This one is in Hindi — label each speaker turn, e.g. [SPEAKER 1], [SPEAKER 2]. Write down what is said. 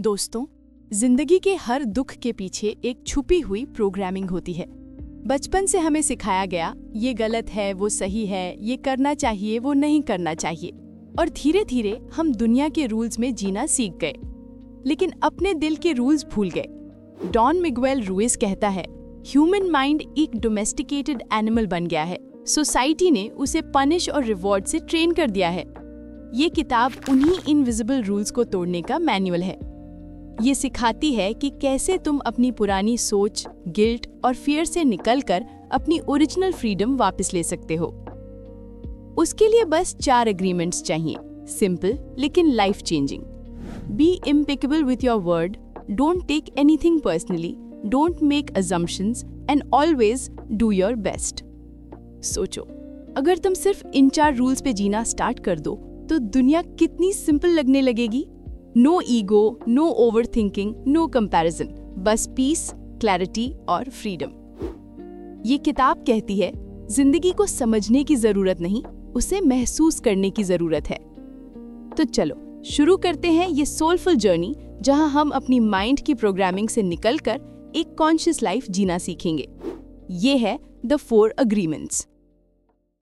[SPEAKER 1] दोस्तों, ज़िंदगी के हर दुख के पीछे एक छुपी हुई प्रोग्रामिंग होती है। बचपन से हमें सिखाया गया, ये गलत है, वो सही है, ये करना चाहिए, वो नहीं करना चाहिए। और धीरे धीरे हम दुनिया के रूल्स में जीना सीख गए। लेकिन अपने दिल के रूल्स भूल गए। डॉन मिगवेल रूइस कहता है ह्यूमन माइंड एक डोमेस्टिकेटेड एनिमल बन गया है। सोसाइटी ने उसे पनिश और रिवॉर्ड से ट्रेन कर दिया है। ये किताब उन्हीं इनविजिबल रूल्स को तोड़ने का मैनुअल है। ये सिखाती है कि कैसे तुम अपनी पुरानी सोच, गिल्ट और फियर से निकलकर अपनी ओरिजिनल फ्रीडम वापस ले सकते हो। उसके लिए बस चार एग्रीमेंट्स चाहिए। सिंपल लेकिन life changing be impeccable with your word don't take anything personally don't make assumptions and always do your best सोचो, अगर तुम सिर्फ़ इन चार रूल्स पे जीना स्टार्ट कर दो तो दुनिया कितनी सिंपल लगने लगेगी? No ego no overthinking no comparison बस पीस क्लैरिटी और फ्रीडम ये किताब कहती है, ज़िंदगी को समझने की ज़रूरत नहीं, उसे महसूस करने की ज़रूरत है। तो चलो, शुरू करते हैं ये सोलफुल जर्नी जहाँ हम अपनी माइंड की प्रोग्रामिंग से निकलकर एक कॉन्शियस लाइफ जीना सीखेंगे। ये है द फोर अग्रीमेंट्स